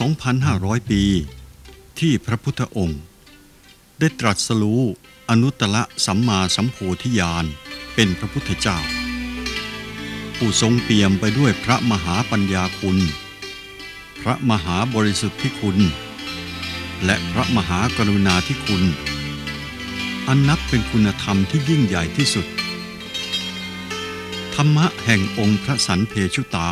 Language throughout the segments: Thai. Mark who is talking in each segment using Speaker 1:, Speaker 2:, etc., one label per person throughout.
Speaker 1: 2,500 ปี ที่พระพุทธองค์ ได้ตรัสรู้อนุตตรสัมมาสัมโพธิญาณเป็นพระพุทธเจ้า ผู้ทรงเปี่ยมไปด้วยพระมหาปัญญาคุณ พระมหาบริสุทธิคุณ และพระมหากรุณาธิคุณ อันนับเป็นคุณธรรมที่ยิ่งใหญ่ที่สุด ธรรมะแห่งองค์พระสันเพชุตา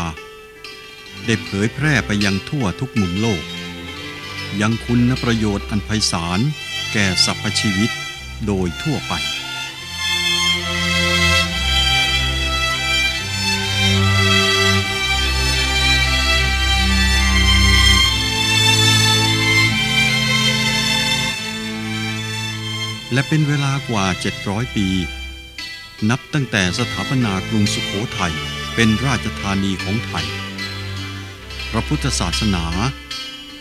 Speaker 1: ได้เผยแพร่ไปยังทั่วทุกมุมโลก ยังคุณประโยชน์อันไพศาลแก่สรรพชีวิตโดยทั่วไปและเป็นเวลากว่า 700 ปี นับตั้งแต่สถาปนากรุงสุขโขทัยเป็นราชธานีของไทย พระพุทธศาสนา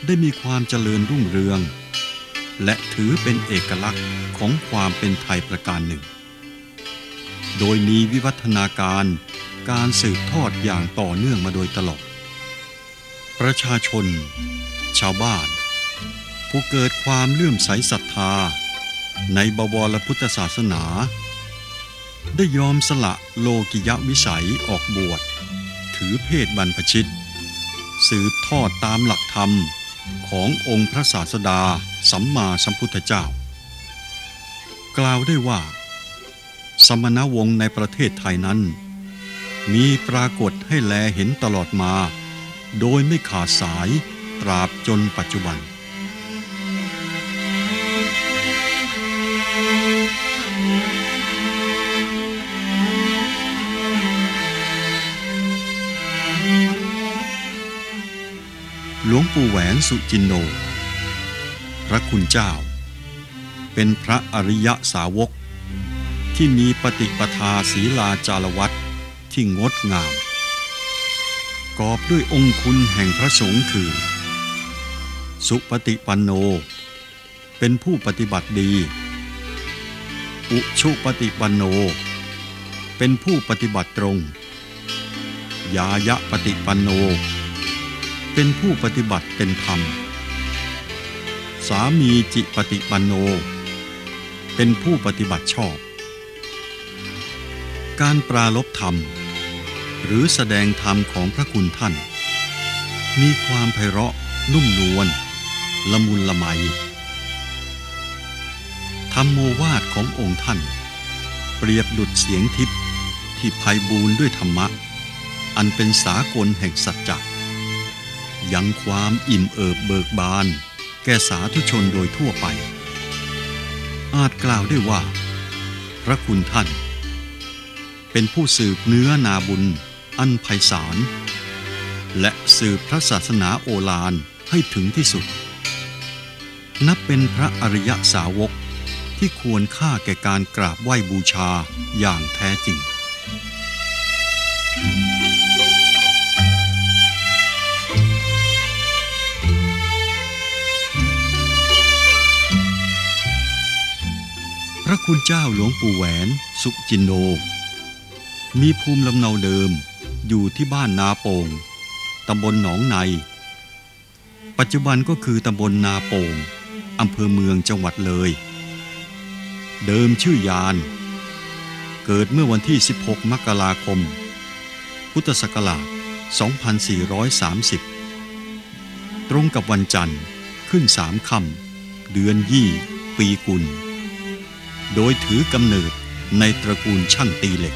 Speaker 1: ได้มีความเจริญรุ่งเรือง และถือเป็นเอกลักษณ์ของความเป็นไทยประการหนึ่ง โดยมีวิวัฒนาการการสืบทอดอย่างต่อเนื่องมาโดยตลอด ประชาชน ชาวบ้าน ผู้เกิดความเลื่อมใสศรัทธา ในบวรพุทธศาสนา ได้ยอมสละโลกิยวิสัยออกบวช ถือเพศบรรพชิต สืบทอดตามหลักธรรมขององค์พระศาสดาสัมมาสัมพุทธเจ้า กล่าวได้ว่า สมณวงศ์ในประเทศไทยนั้น มีปรากฏให้แลเห็นตลอดมา โดยไม่ขาดสายตราบจนปัจจุบัน หลวงปู่แหวนสุจินโน พระคุณเจ้า เป็นพระอริยสาวก ที่มีปฏิปทาศีลาจารวัตที่งดงาม กอบด้วยองค์คุณแห่งพระสงฆ์คือ สุปฏิปันโน เป็นผู้ปฏิบัติดี อุชุปฏิปันโน เป็นผู้ปฏิบัติตรง ยายะปฏิปันโน เป็นผู้ปฏิบัติเป็นธรรม สามีจิปฏิปันโน เป็นผู้ปฏิบัติชอบ การปราลบธรรม หรือแสดงธรรมของพระคุณท่าน มีความไพเราะนุ่มนวลละมุนละไมธรรมโมวาทขององค์ท่าน เปรียบดุดเสียงทิพย์ที่ไพบูรด้วยธรรมะ อันเป็นสากลแห่งสัจจะ ยังความอิ่มเอิบเบิกบาน แก่สาธุชนโดยทั่วไป อาจกล่าวได้ว่า พระคุณท่าน เป็นผู้สืบเนื้อนาบุญ อันไพศาล และสืบพระศาสนาโอฬารให้ถึงที่สุด นับเป็นพระอริยสาวกที่ควรค่าแก่การกราบไหว้บูชาอย่างแท้จริงพ ระคุณเจ้าหลวงปู่แหวนสุจินโน มีภูมิลำเนาเดิมอยู่ที่บ้านนาโป่งตำบลหนองใน ปัจจุบันก็คือตำบลนาโป่งอำเภอเมืองจังหวัดเลย เดิมชื่อยาน เกิดเมื่อวันที่ 16 มกราคม พุทธศักราช 2430 ตรงกับวันจันทร์ขึ้นสามค่ำเดือนยี่ ปีกุล โดยถือกำเนิดในตระกูลช่างตีเหล็ก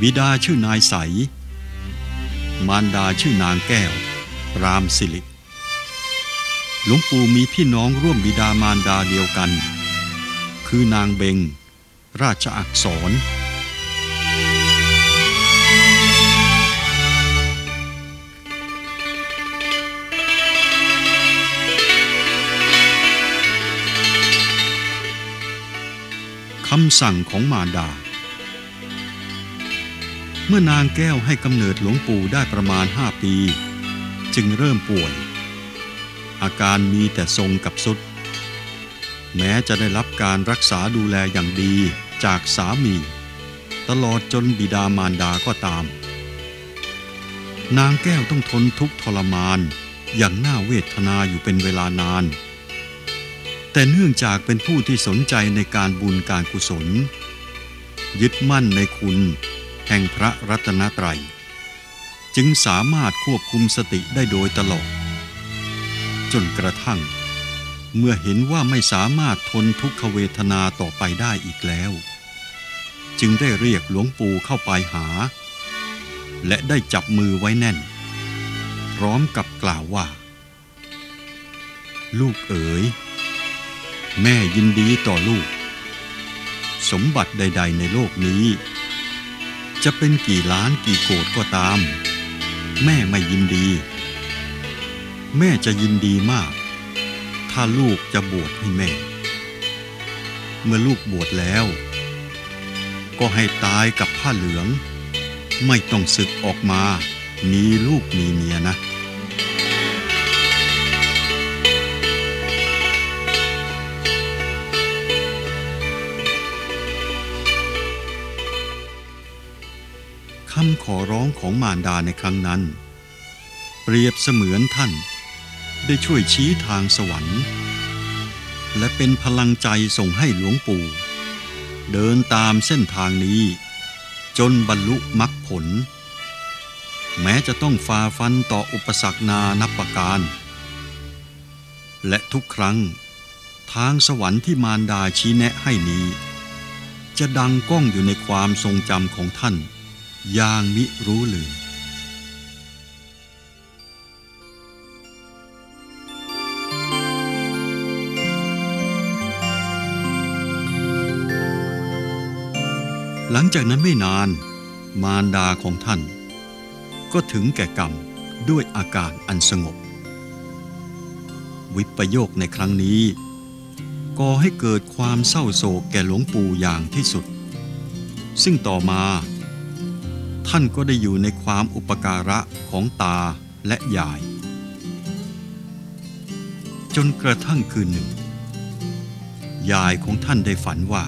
Speaker 1: บิดาชื่อนายใส มารดาชื่อนางแก้ว รามสิริหลวงปู่มีพี่น้องร่วมบิดามารดาเดียวกัน คือนางเบง ราชอักษรำสั่งของมารดา เมื่อนางแก้วให้กำเนิดหลวงปู่ได้ประมาณห้าปี จึงเริ่มป่วย อาการมีแต่ทรงกับสุด แม้จะได้รับการรักษาดูแลอย่างดีจากสามี ตลอดจนบิดามารดาก็ตาม นางแก้วต้องทนทุกข์ทรมานอย่างน่าเวทนาอยู่เป็นเวลานาน แต่เนื่องจากเป็นผู้ที่สนใจในการบุญการกุศล ยึดมั่นในคุณแห่งพระรัตนตรัย จึงสามารถควบคุมสติได้โดยตลอด จนกระทั่ง เมื่อเห็นว่าไม่สามารถทนทุกขเวทนาต่อไปได้อีกแล้ว จึงได้เรียกหลวงปู่เข้าไปหา และได้จับมือไว้แน่น พร้อมกับกล่าวว่า ลูกเอ๋ย แม่ยินดีต่อลูก สมบัติใด ๆ ในโลกนี้ จะเป็นกี่ล้านกี่โกดก็ตาม แม่ไม่ยินดี แม่จะยินดีมาก ถ้าลูกจะบวชให้แม่ เมื่อลูกบวชแล้ว ก็ให้ตายกับผ้าเหลือง ไม่ต้องศึกออกมา มีลูกมีเมียนะำขอร้องของมารดาในครั้งนั้น เปรียบเสมือนท่าน ได้ช่วยชี้ทางสวรรค์ และเป็นพลังใจส่งให้หลวงปู่ เดินตามเส้นทางนี้ จนบรรลุมรรคผล แม้จะต้องฝ่าฟันต่ออุปสรรคนานับประการ และทุกครั้ง ทางสวรรค์ที่มารดาชี้แนะให้นี้จะดังก้องอยู่ในความทรงจำของท่าน อย่างมิรู้ลืมหลังจากนั้นไม่นานมารดาของท่าน ก็ถึงแก่กรรมด้วยอาการอันสงบ วิปโยคในครั้งนี้ ก่อให้เกิดความเศร้าโศกแก่หลวงปู่อย่างที่สุด ซึ่งต่อมา ท่านก็ได้อยู่ในความอุปการะของตาและยาย จนกระทั่งคืนหนึ่ง ยายของท่านได้ฝันว่า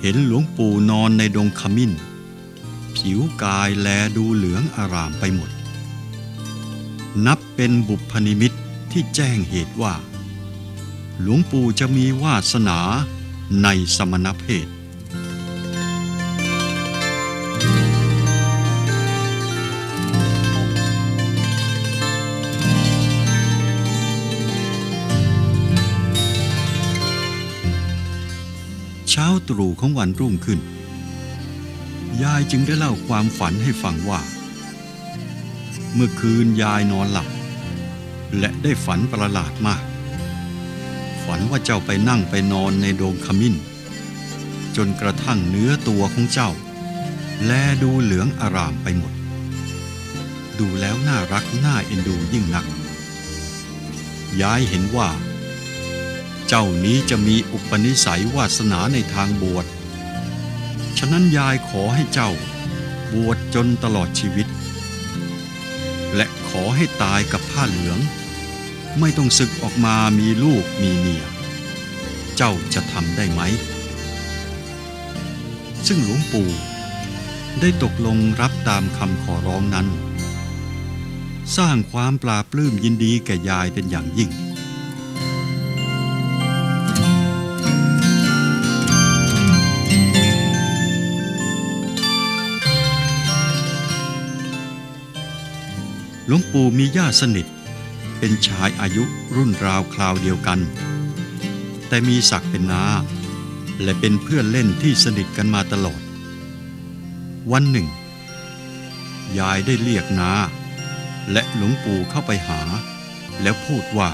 Speaker 1: เห็นหลวงปู่นอนในดงขมิ้น ผิวกายแลดูเหลืองอารามไปหมด นับเป็นบุพนิมิตที่แจ้งเหตุว่า หลวงปู่จะมีวาสนาในสมณเพศ เช้าตรู่ของวันรุ่งขึ้น ยายจึงได้เล่าความฝันให้ฟังว่า เมื่อคืนยายนอนหลับ และได้ฝันประหลาดมาก ฝันว่าเจ้าไปนั่งไปนอนในโดงขมิ้น จนกระทั่งเนื้อตัวของเจ้า แลดูเหลืองอารามไปหมด ดูแล้วน่ารักน่าเอ็นดูยิ่งนัก ยายเห็นว่า เจ้านี้จะมีอุปนิสัยวาสนาในทางบวช ฉะนั้นยายขอให้เจ้าบวชจนตลอดชีวิต และขอให้ตายกับผ้าเหลือง ไม่ต้องศึกออกมามีลูกมีเมีย เจ้าจะทำได้ไหม ซึ่งหลวงปู่ได้ตกลงรับตามคำขอร้องนั้น สร้างความปลาปลื้มยินดีแก่ยายเป็นอย่างยิ่ง หลวงปู่มีญาติสนิท เป็นชายอายุรุ่นราวคราวเดียวกัน แต่มีศักดิ์เป็นนาและเป็นเพื่อนเล่นที่สนิทกันมาตลอด วันหนึ่ง ยายได้เรียกนาและหลวงปู่เข้าไปหา แล้วพูดว่า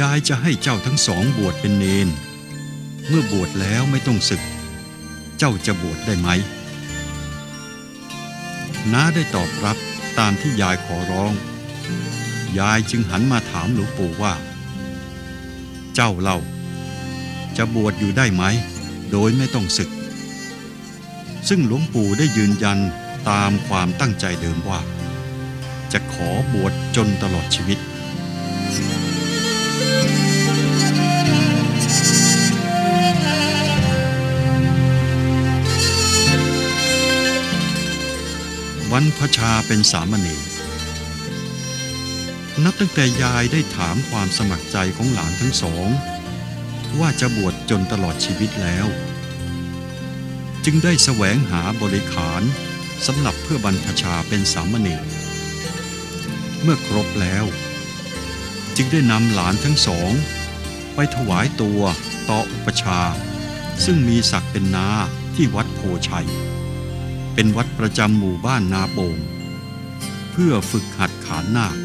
Speaker 1: ยายจะให้เจ้าทั้งสองบวชเป็นเนน เมื่อบวชแล้วไม่ต้องศึก เจ้าจะบวชได้ไหม น้าได้ตอบรับตามที่ยายขอร้อง ยายจึงหันมาถามหลวงปู่ว่า เจ้าเล่า จะบวชอยู่ได้ไหม โดยไม่ต้องศึก ซึ่งหลวงปู่ได้ยืนยันตามความตั้งใจเดิมว่า จะขอบวชจนตลอดชีวิต วันพชาเป็นสามเณรนับตั้งแต่ยายได้ถามความสมัครใจของหลานทั้งสอง ว่าจะบวชจนตลอดชีวิตแล้ว จึงได้แสวงหาบริขารสำหรับเพื่อบรรพชาเป็นสามเณรเมื่อครบแล้ว จึงได้นำหลานทั้งสอง ไปถวายตัวต่ออุปชา ซึ่งมีศักดิ์เป็นนาที่วัดโพชัย เป็นวัดประจำหมู่บ้านนาโป่ง เพื่อฝึกหัดขานนาค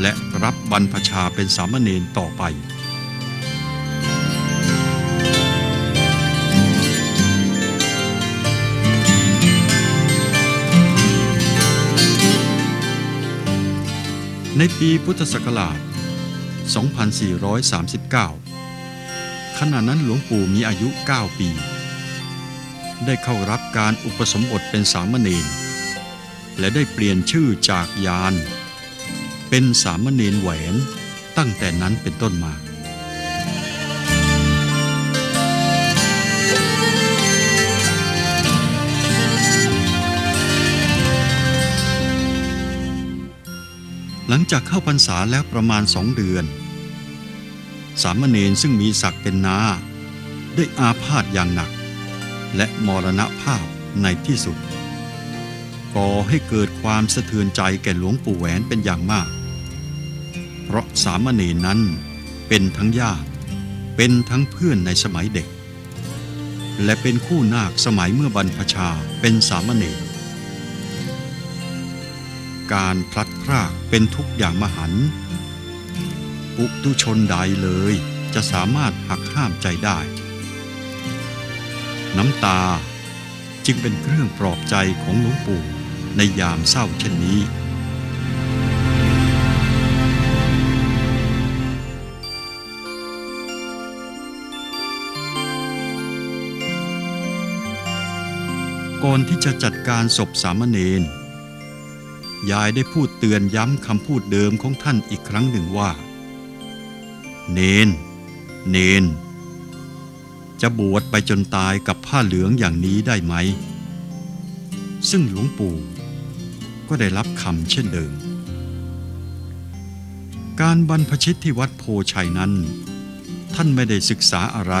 Speaker 1: และรับบรรพชาเป็นสามเณรต่อไป ในปีพุทธศักราช 2439 ขณะนั้นหลวงปู่มีอายุ 9 ปี ได้เข้ารับการอุปสมบทเป็นสามเณรและได้เปลี่ยนชื่อจากยาน เป็นสามเณรแหวนตั้งแต่นั้นเป็นต้นมาหลังจากเข้าพรรษาแล้วประมาณสองเดือน สามเณรซึ่งมีศักดิ์เป็นนา ได้อาพาธอย่างหนัก และมรณภาพในที่สุด ก่อให้เกิดความสะเทือนใจแก่หลวงปู่แหวนเป็นอย่างมาก เพราะสามเณรนั้นเป็นทั้งญาติ เป็นทั้งเพื่อนในสมัยเด็ก และเป็นคู่นาคสมัยเมื่อบรรพชาเป็นสามเณรการพลัดพรากเป็นทุกอย่างมหันปุตุชนใดเลยจะสามารถหักห้ามใจได้ น้ำตา จึงเป็นเครื่องปลอบใจของหลวงปู่ในยามเศร้าเช่นนี้ ก่อนที่จะจัดการศพสามเณรยายได้พูดเตือนย้ำคำพูดเดิมของท่านอีกครั้งหนึ่งว่า เนน เนน จะบวชไปจนตายกับผ้าเหลืองอย่างนี้ได้ไหม ซึ่งหลวงปู่ก็ได้รับคำเช่นเดิม การบรรพชิตที่วัดโพชัยนั้น ท่านไม่ได้ศึกษาอะไร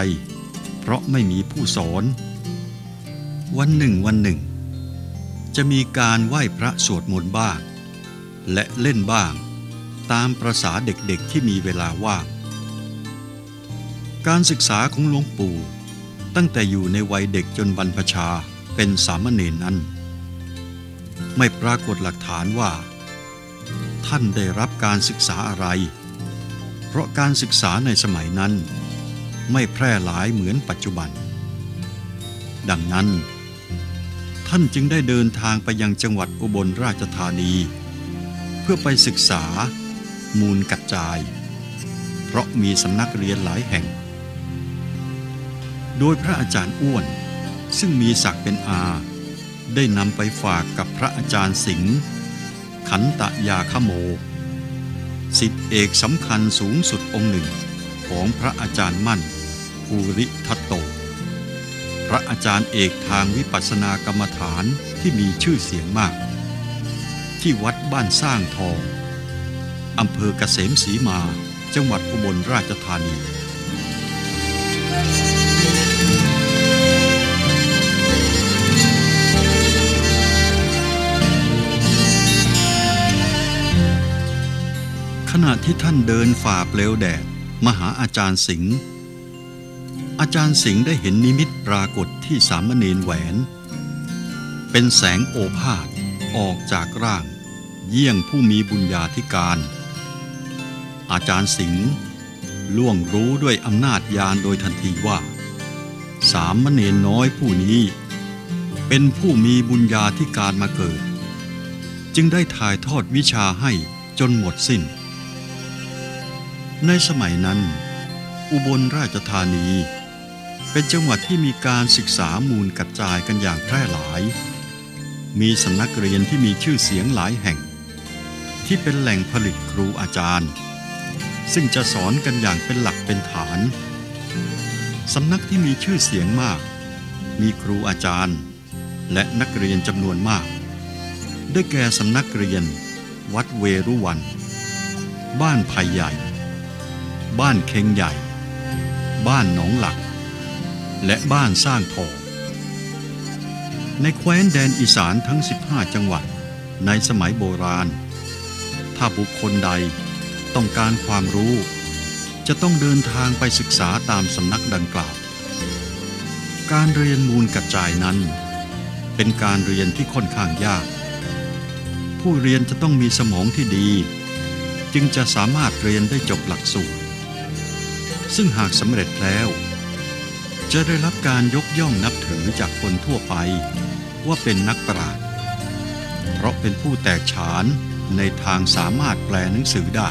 Speaker 1: เพราะไม่มีผู้สอน วันหนึ่งวันหนึ่ง จะมีการไหว้พระสวดมนต์บ้าง และเล่นบ้าง ตามประษาเด็กๆที่มีเวลาว่าง การศึกษาของหลวงปู่ ตั้งแต่อยู่ในวัยเด็กจนบรรพชาเป็นสามเณรนั้น ไม่ปรากฏหลักฐานว่า ท่านได้รับการศึกษาอะไร เพราะการศึกษาในสมัยนั้น ไม่แพร่หลายเหมือนปัจจุบัน ดังนั้น ท่านจึงได้เดินทางไปยังจังหวัดอุบลราชธานี เพื่อไปศึกษามูลกัดจาย เพราะมีสำนักเรียนหลายแห่ง โดยพระอาจารย์อ้วน ซึ่งมีศักดิ์เป็นอา ได้นำไปฝากกับพระอาจารย์สิงห์ขันตะยาขโม สิทธิเอกสำคัญสูงสุดองค์หนึ่งของพระอาจารย์มั่นภูริทัตโต พระอาจารย์เอกทางวิปัสสนากรรมฐานที่มีชื่อเสียงมาก ที่วัดบ้านสร้างทองอำเภอเกษมศรีมาจังหวัดอุบลราชธานี ณะที่ท่านเดินฝ่าเปลวแดดมาหาอาจารย์สิงห์อาจารย์สิงห์ได้เห็นนิมิตปรากฏที่สามเณรแหวน เป็นแสงโอภาสออกจากร่าง เยี่ยงผู้มีบุญญาธิการ อาจารย์สิงห์ล่วงรู้ด้วยอำนาจญาณโดยทันทีว่า สามเณรน้อยผู้นี้ เป็นผู้มีบุญญาธิการมาเกิด จึงได้ถ่ายทอดวิชาให้จนหมดสิ้น ในสมัยนั้น อุบลราชธานี เป็นจังหวัดที่มีการศึกษามูลกระจายกันอย่างแพร่หลาย มีสำนักเรียนที่มีชื่อเสียงหลายแห่ง ที่เป็นแหล่งผลิตครูอาจารย์ ซึ่งจะสอนกันอย่างเป็นหลักเป็นฐานสำนักที่มีชื่อเสียงมาก มีครูอาจารย์ และนักเรียนจำนวนมาก ได้แก่สำนักเรียน วัดเวรุวัน บ้านไผ่ใหญ่ บ้านเคงใหญ่ บ้านหนองหลัก และบ้านสร้างทองในแคว้นแดนอีสานทั้ง 15 จังหวัดในสมัยโบราณ ถ้าบุคคลใดต้องการความรู้ จะต้องเดินทางไปศึกษาตามสำนักดังกล่าว การเรียนมูลกระจายนั้น เป็นการเรียนที่ค่อนข้างยาก ผู้เรียนจะต้องมีสมองที่ดี จึงจะสามารถเรียนได้จบหลักสูตร ซึ่งหากสำเร็จแล้ว จะได้รับการยกย่องนับถือจากคนทั่วไปว่าเป็นนักปราชญ์เพราะเป็นผู้แตกฉานในทางสามารถแปลหนังสือได้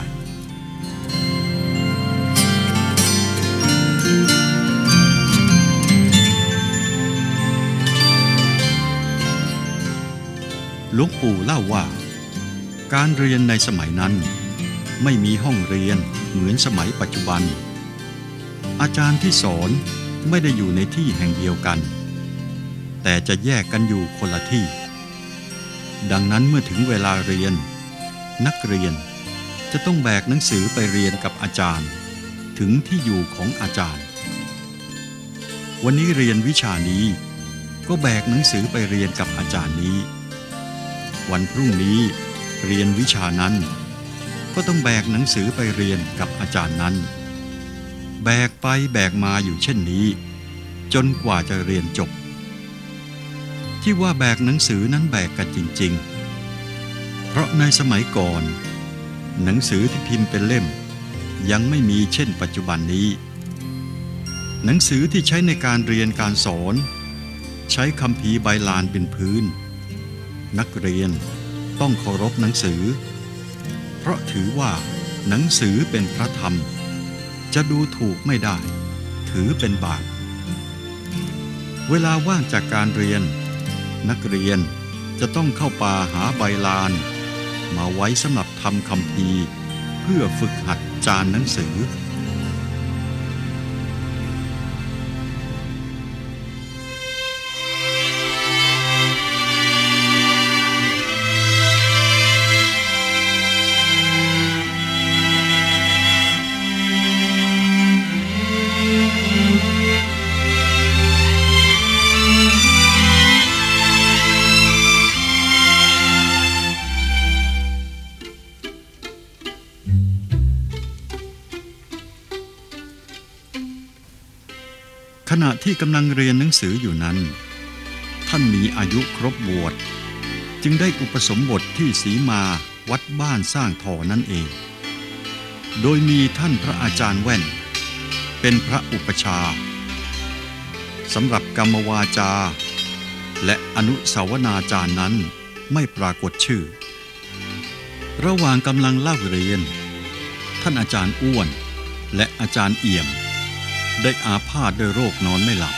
Speaker 1: หลวงปู่เล่าว่า การเรียนในสมัยนั้น ไม่มีห้องเรียนเหมือนสมัยปัจจุบัน อาจารย์ที่สอนไม่ได้อยู่ในที่แห่งเดียวกัน แต่จะแยกกันอยู่คนละที่ ดังนั้นเมื่อถึงเวลาเรียน นักเรียนจะต้องแบกหนังสือไปเรียนกับอาจารย์ ถึงที่อยู่ของอาจารย์ วันนี้เรียนวิชานี้ ก็แบกหนังสือไปเรียนกับอาจารย์นี้ วันพรุ่งนี้เรียนวิชานั้น ก็ต้องแบกหนังสือไปเรียนกับอาจารย์นั้น แบกไปแบกมาอยู่เช่นนี้ จนกว่าจะเรียนจบ ที่ว่าแบกหนังสือนั้นแบกกันจริง ๆ เพราะในสมัยก่อน หนังสือที่พิมพ์เป็นเล่ม ยังไม่มีเช่นปัจจุบันนี้ หนังสือที่ใช้ในการเรียนการสอน ใช้คำพีใบลานเป็นพื้น นักเรียนต้องเคารพหนังสือ เพราะถือว่าหนังสือเป็นพระธรรม จะดูถูกไม่ได้ ถือเป็นบาปเวลาว่างจากการเรียน นักเรียนจะต้องเข้าป่าหาใบลาน มาไว้สำหรับทำคำพีเพื่อฝึกหัดจานหนังสือ กำลังเรียนหนังสืออยู่นั้น ท่านมีอายุครบบวชจึงได้อุปสมบทที่สีมาวัดบ้านสร้างทอนั่นเอง โดยมีท่านพระอาจารย์แว่น เป็นพระอุปชาสำหรับกรรมวาจา และอนุสาวนาจารย์นั้นไม่ปรากฏชื่อ ระหว่างกำลังเล่าเรียน ท่านอาจารย์อ้วน และอาจารย์เอี่ยม ได้อาพาธด้วยโรคนอนไม่หลับ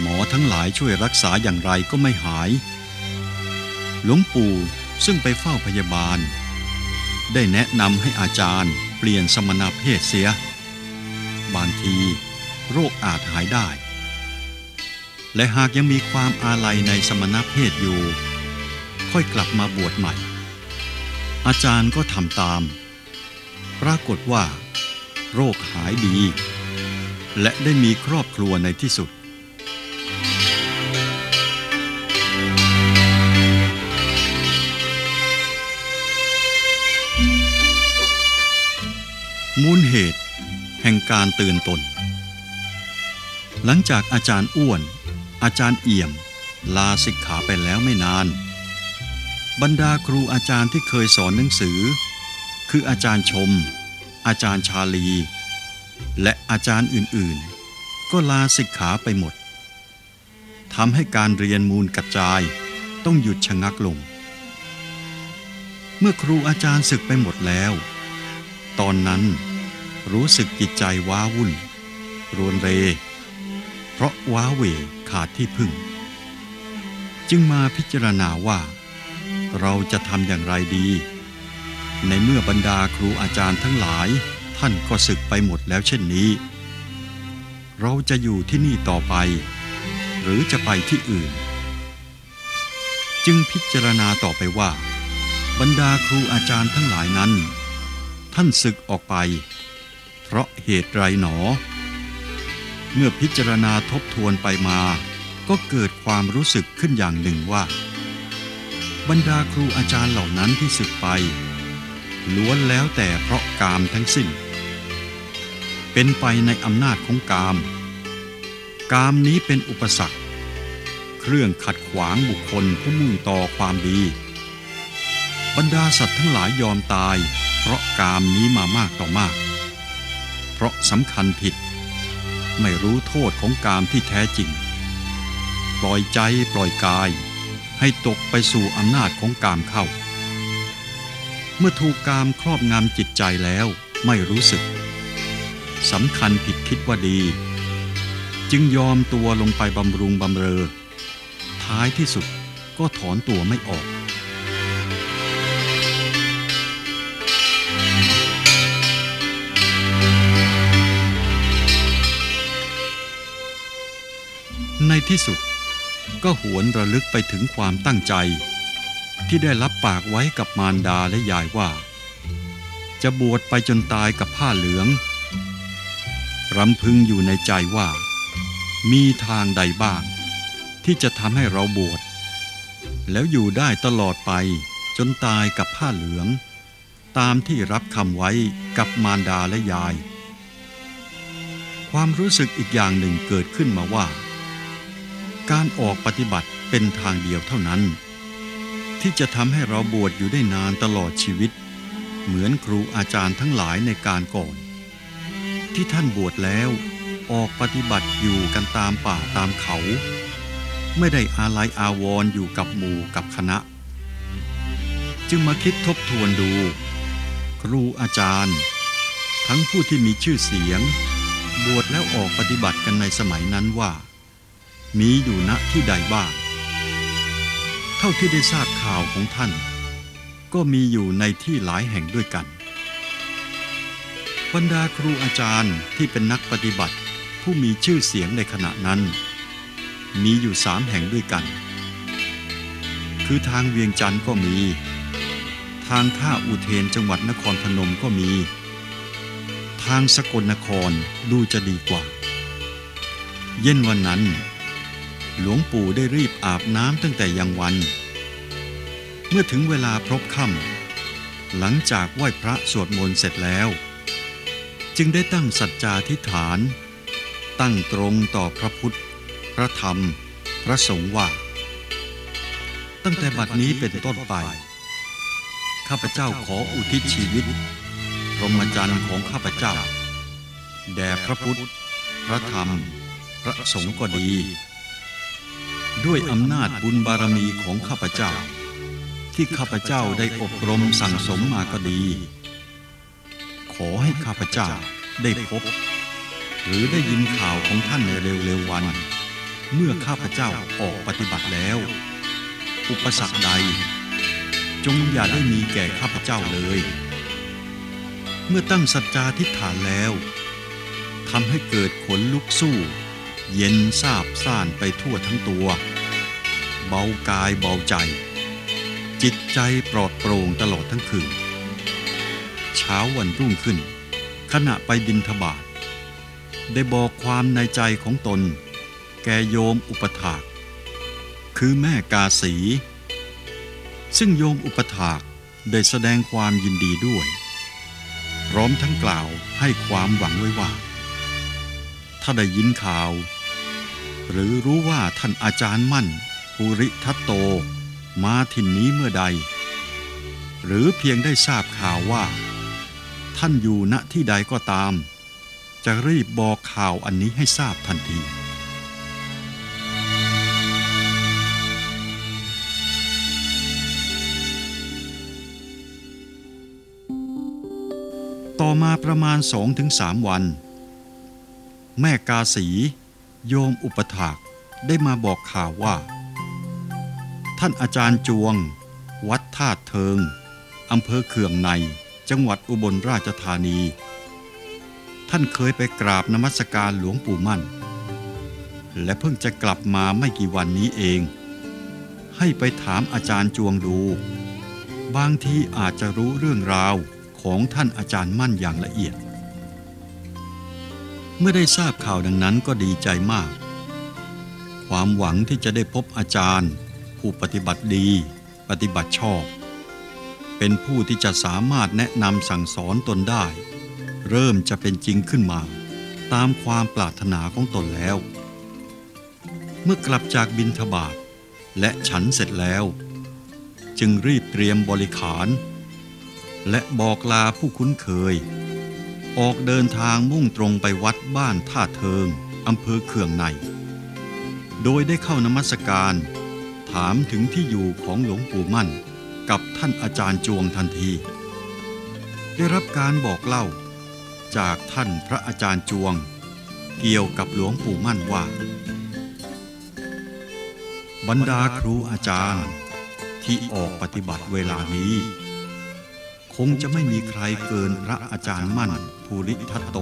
Speaker 1: หมอทั้งหลายช่วยรักษาอย่างไรก็ไม่หาย หลวงปู่ซึ่งไปเฝ้าพยาบาล ได้แนะนำให้อาจารย์เปลี่ยนสมณเพศเสีย บางทีโรคอาจหายได้ และหากยังมีความอาลัยในสมณเพศอยู่ ค่อยกลับมาบวชใหม่ อาจารย์ก็ทำตาม ปรากฏว่า โรคหายดี และได้มีครอบครัวในที่สุด มูลเหตุ แห่งการตื่นตน หลังจากอาจารย์อ้วน อาจารย์เอี่ยม ลาสิกขาไปแล้วไม่นาน บรรดาครูอาจารย์ที่เคยสอนหนังสือ คืออาจารย์ชม อาจารย์ชาลี และอาจารย์อื่นๆ ก็ลาสิกขาไปหมดทำให้การเรียนมูลกระจายต้องหยุดชะงักลง เมื่อครูอาจารย์ศึกไปหมดแล้ว ตอนนั้นรู้สึกจิตใจว้าวุ่น รวนเร เพราะว้าเหวขาดที่พึ่ง จึงมาพิจารณาว่า เราจะทำอย่างไรดี ในเมื่อบรรดาครูอาจารย์ทั้งหลาย ท่านก็ศึกไปหมดแล้วเช่นนี้ เราจะอยู่ที่นี่ต่อไป หรือจะไปที่อื่น จึงพิจารณาต่อไปว่า บรรดาครูอาจารย์ทั้งหลายนั้น ท่านศึกออกไป เพราะเหตุไรหนอ เมื่อพิจารณาทบทวนไปมา ก็เกิดความรู้สึกขึ้นอย่างหนึ่งว่า บรรดาครูอาจารย์เหล่านั้นที่ศึกไปล้วนแล้วแต่เพราะกามทั้งสิ้น เป็นไปในอำนาจของกาม กามนี้เป็นอุปสรรค เครื่องขัดขวางบุคคลผู้มุ่งต่อความดี บรรดาสัตว์ทั้งหลายยอมตาย เพราะกามนี้มามากต่อมาก เพราะสำคัญผิด ไม่รู้โทษของกามที่แท้จริง ปล่อยใจปล่อยกาย ให้ตกไปสู่อำนาจของกามเข้า เมื่อถูกกามครอบงำจิตใจแล้วไม่รู้สึก สำคัญผิดคิดว่าดี จึงยอมตัวลงไปบำรุงบำเรอ ท้ายที่สุดก็ถอนตัวไม่ออก ในที่สุดก็หวนระลึกไปถึงความตั้งใจ ที่ได้รับปากไว้กับมารดาและยายว่า จะบวชไปจนตายกับผ้าเหลือง รำพึงอยู่ในใจว่า มีทางใดบ้าง ที่จะทำให้เราบวชแล้วอยู่ได้ตลอดไปจนตายกับผ้าเหลือง ตามที่รับคำไว้กับมารดาและยาย ความรู้สึกอีกอย่างหนึ่งเกิดขึ้นมาว่า การออกปฏิบัติเป็นทางเดียวเท่านั้น ที่จะทำให้เราบวชอยู่ได้นานตลอดชีวิต เหมือนครูอาจารย์ทั้งหลายในการก่อน ที่ท่านบวชแล้ว ออกปฏิบัติอยู่กันตามป่าตามเขา ไม่ได้อาลัยอาวรณ์อยู่กับหมู่กับคณะ จึงมาคิดทบทวนดู ครูอาจารย์ ทั้งผู้ที่มีชื่อเสียง บวชแล้วออกปฏิบัติกันในสมัยนั้นว่า มีอยู่ณที่ใดบ้าง เท่าที่ได้ทราบข่าวของท่าน ก็มีอยู่ในที่หลายแห่งด้วยกัน บรรดาครูอาจารย์ที่เป็นนักปฏิบัติ ผู้มีชื่อเสียงในขณะนั้น มีอยู่สามแห่งด้วยกัน คือทางเวียงจันทร์ก็มี ทางท่าอุเทนจังหวัดนครพนมก็มี ทางสกลนครดูจะดีกว่า เย็นวันนั้น หลวงปู่ได้รีบอาบน้ำตั้งแต่ยังวัน เมื่อถึงเวลาพรบค่ำหลังจากไหว้พระสวดมนต์เสร็จแล้ว จึงได้ตั้งสัจจาธิฐาน ตั้งตรงต่อพระพุทธ พระธรรม พระสงฆ์ว่า ตั้งแต่บัดนี้เป็นต้นไป ข้าพเจ้าขออุทิศชีวิตพรหมจรรย์ของข้าพเจ้า แด่พระพุทธ พระธรรม พระสงฆ์ก็ดี ด้วยอำนาจบุญบารมีของข้าพเจ้า ที่ข้าพเจ้าได้อบรมสั่งสมมาก็ดี อให้ข้าพเจ้าได้พบ หรือได้ยินข่าวของท่านในเร็วๆวัน เมื่อข้าพเจ้าออกปฏิบัติแล้ว อุปสรรคใด จงอย่าได้มีแก่ข้าพเจ้าเลย เมื่อตั้งสัจจาทิฏฐานแล้วทำให้เกิดขนลุกสู้ เย็นซาบซ่านไปทั่วทั้งตัว เบากายเบาใจ จิตใจปลอดโปร่งตลอดทั้งคืน เช้าวันรุ่งขึ้น ขณะไปบินทบาทได้บอกความในใจของตน แกโยมอุปถาก คือแม่กาสี ซึ่งโยมอุปถากได้แสดงความยินดีด้วย พร้อมทั้งกล่าวให้ความหวังไว้ว่า ถ้าได้ยินข่าว หรือรู้ว่าท่านอาจารย์มั่นภูริทัตโตมาถิ่นนี้เมื่อใด หรือเพียงได้ทราบข่าวว่า ท่านอยู่ณที่ใดก็ตาม จะรีบบอกข่าวอันนี้ให้ทราบทันที ต่อมาประมาณสองถึงสามวัน แม่กาสี โยมอุปถากได้มาบอกข่าวว่า ท่านอาจารย์จวง วัดท่าเทิงอำเภอเขื่องใน จังหวัดอุบลราชธานี ท่านเคยไปกราบนมัสการหลวงปู่มั่น และเพิ่งจะกลับมาไม่กี่วันนี้เอง ให้ไปถามอาจารย์จวงดู บางทีอาจจะรู้เรื่องราวของท่านอาจารย์มั่นอย่างละเอียด เมื่อได้ทราบข่าวดังนั้นก็ดีใจมาก ความหวังที่จะได้พบอาจารย์ ผู้ปฏิบัติดี ปฏิบัติชอบ เป็นผู้ที่จะสามารถแนะนำสั่งสอนตนได้ เริ่มจะเป็นจริงขึ้นมา ตามความปรารถนาของตนแล้ว เมื่อกลับจากบินทบาทและฉันเสร็จแล้ว จึงรีบเตรียมบริขาร และบอกลาผู้คุ้นเคย ออกเดินทางมุ่งตรงไปวัดบ้านท่าเทิงอำเภอเขื่องใน โดยได้เข้านมัสการ ถามถึงที่อยู่ของหลวงปู่มั่น กับท่านอาจารย์จวงทันที ได้รับการบอกเล่า จากท่านพระอาจารย์จวง เกี่ยวกับหลวงปู่มั่นว่า บรรดาครูอาจารย์ที่ออกปฏิบัติเวลานี้ คงจะไม่มีใครเกินพระอาจารย์มั่นภูริทัตโต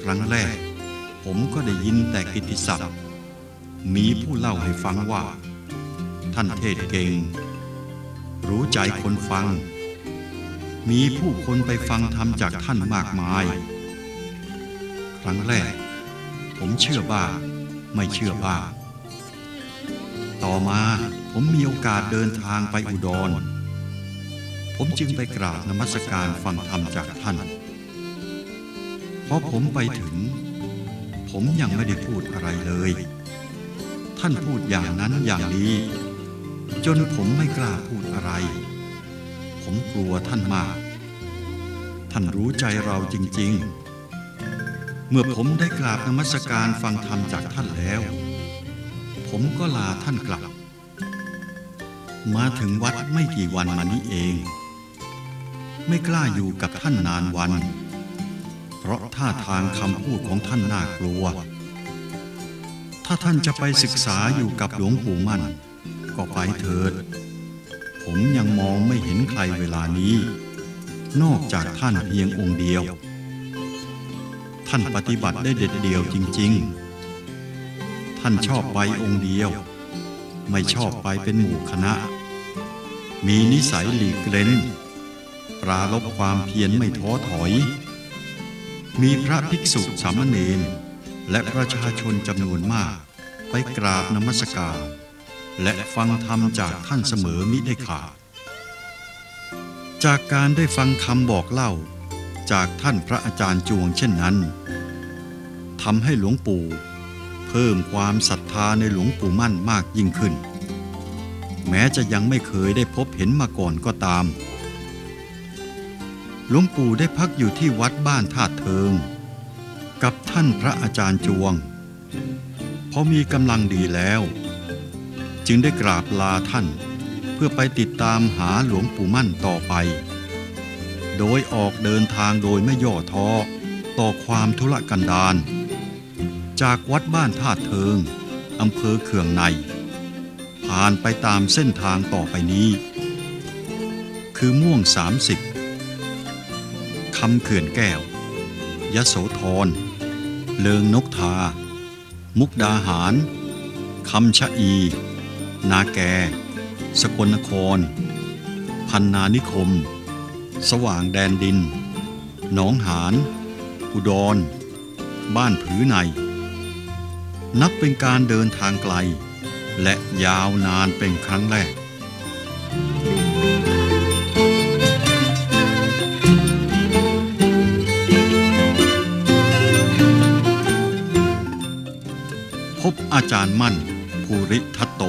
Speaker 1: ครั้งแรก ผมก็ได้ยินแต่กิตติศัพท์มีผู้เล่าให้ฟังว่า ท่านเทศเก่ง รู้ใจคนฟัง มีผู้คนไปฟังธรรมจากท่านมากมาย ครั้งแรก ผมเชื่อบ้า ไม่เชื่อบ้า ต่อมาผมมีโอกาสเดินทางไปอุดร ผมจึงไปกราบนมัสการฟังธรรมจากท่านพอผมไปถึง ผมยังไม่ได้พูดอะไรเลย ท่านพูดอย่างนั้นอย่างนี้ จนผมไม่กล้าพูดอะไร ผมกลัวท่านมาก ท่านรู้ใจเราจริง ๆ เมื่อผมได้กราบนมัสการฟังธรรมจากท่านแล้ว ผมก็ลาท่านกลับ มาถึงวัดไม่กี่วันมานี้เอง ไม่กล้าอยู่กับท่านนานวัน เพราะท่าทางคำพูดของท่านน่ากลัว ถ้าท่านจะไปศึกษาอยู่กับหลวงปู่มั่น ก็ไปเถิด ผมยังมองไม่เห็นใครเวลานี้ นอกจากท่านเพียงองค์เดียว ท่านปฏิบัติได้เด็ดเดี่ยวจริง ๆ ท่านชอบไปองค์เดียว ไม่ชอบไปเป็นหมู่คณะ มีนิสัยหลีกเล่นปราลบความเพียรไม่ท้อถอย มีพระภิกษุสามเณรและประชาชนจำนวนมาก ไปกราบนมัสการ และฟังธรรมจากท่านเสมอมิได้ขาด จากการได้ฟังคำบอกเล่า จากท่านพระอาจารย์จวงเช่นนั้นทำให้หลวงปู่ เพิ่มความศรัทธาในหลวงปู่มั่นมากยิ่งขึ้น แม้จะยังไม่เคยได้พบเห็นมาก่อนก็ตาม หลวงปู่ได้พักอยู่ที่วัดบ้านท่าเทิง กับท่านพระอาจารย์จวงพอมีกำลังดีแล้ว จึงได้กราบลาท่าน เพื่อไปติดตามหาหลวงปู่มั่นต่อไป โดยออกเดินทางโดยไม่ย่อท้อต่อความทุรกันดารจากวัดบ้านท่าเทิงอำเภอเขื่องใน ผ่านไปตามเส้นทางต่อไปนี้ คือม่วง 30คำเขื่อนแก้ว ยโสธร เลิงนกทา มุกดาหารคำชะอี นาแก สกลนคร พันนานิคม สว่างแดนดิน หนองหาน อุดร บ้านผือใน นับเป็นการเดินทางไกล และยาวนานเป็นครั้งแรกพบอาจารย์มั่นภูริทัตโต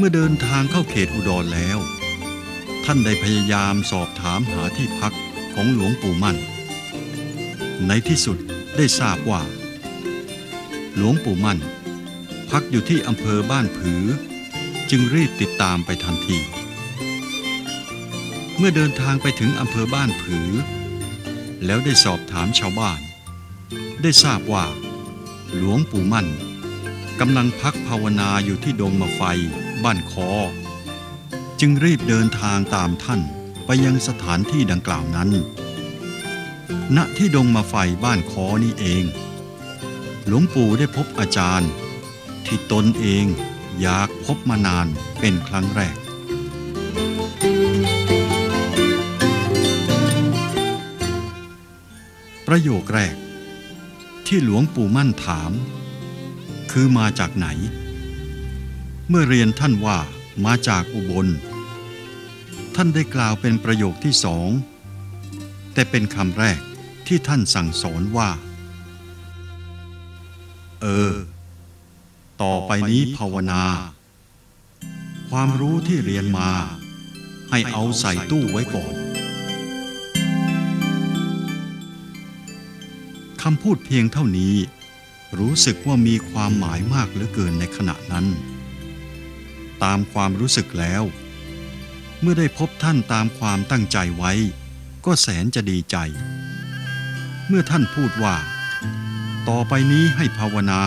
Speaker 1: เมื่อเดินทางเข้าเขตอุดรแล้ว ท่านได้พยายามสอบถามหาที่พักของหลวงปู่มั่น ในที่สุดได้ทราบว่า หลวงปู่มั่น พักอยู่ที่อำเภอบ้านผือ จึงรีบติดตามไปทันที เมื่อเดินทางไปถึงอำเภอบ้านผือ แล้วได้สอบถามชาวบ้าน ได้ทราบว่า หลวงปู่มั่นกำลังพักภาวนาอยู่ที่ดงมะไฟ บ้านคอ จึงรีบเดินทางตามท่านไปยังสถานที่ดังกล่าวนั้น ณ ที่ดงมะไฟบ้านคอนี่เอง หลวงปู่ได้พบอาจารย์ ที่ตนเองอยากพบมานานเป็นครั้งแรกประโยคแรก ที่หลวงปู่มั่นถาม คือมาจากไหน เมื่อเรียนท่านว่ามาจากอุบล ท่านได้กล่าวเป็นประโยคที่สอง แต่เป็นคำแรกที่ท่านสั่งสอนว่า เออ ต่อไปนี้ภาวนา ความรู้ที่เรียนมา ให้เอาใส่ตู้ไว้ก่อนคำพูดเพียงเท่านี้ รู้สึกว่ามีความหมายมากเหลือเกินในขณะนั้น ตามความรู้สึกแล้ว เมื่อได้พบท่านตามความตั้งใจไว้ ก็แสนจะดีใจ เมื่อท่านพูดว่า ต่อไปนี้ให้ภาวนา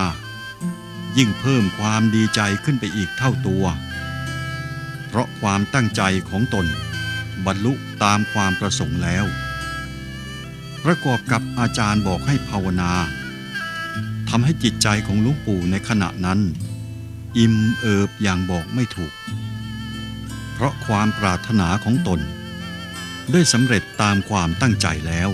Speaker 1: ยิ่งเพิ่มความดีใจขึ้นไปอีกเท่าตัว เพราะความตั้งใจของตน บรรลุตามความประสงค์แล้ว ประกอบกับอาจารย์บอกให้ภาวนาทำให้จิตใจของลวงปู่ในขณะนั้น อิ่มเอิบอย่างบอกไม่ถูก เพราะความปรารถนาของตน ได้สำเร็จตามความตั้งใจแล้ว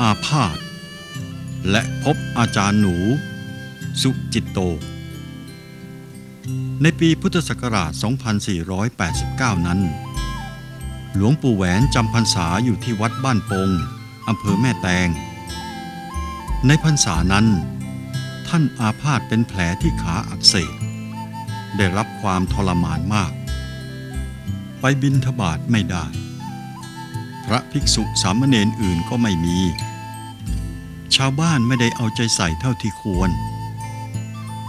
Speaker 1: อาพาธและพบอาจารย์หนู สุจิตโต ในปีพุทธศักราช 2489 นั้น หลวงปู่แหวนจำพรรษาอยู่ที่วัดบ้านปงอำเภอแม่แตง ในพรรษานั้น ท่านอาพาธเป็นแผลที่ขาอักเสบได้รับความทรมานมาก ไปบินทบาทไม่ได้ พระภิกษุสามเณรอื่นก็ไม่มี ชาวบ้านไม่ได้เอาใจใส่เท่าที่ควร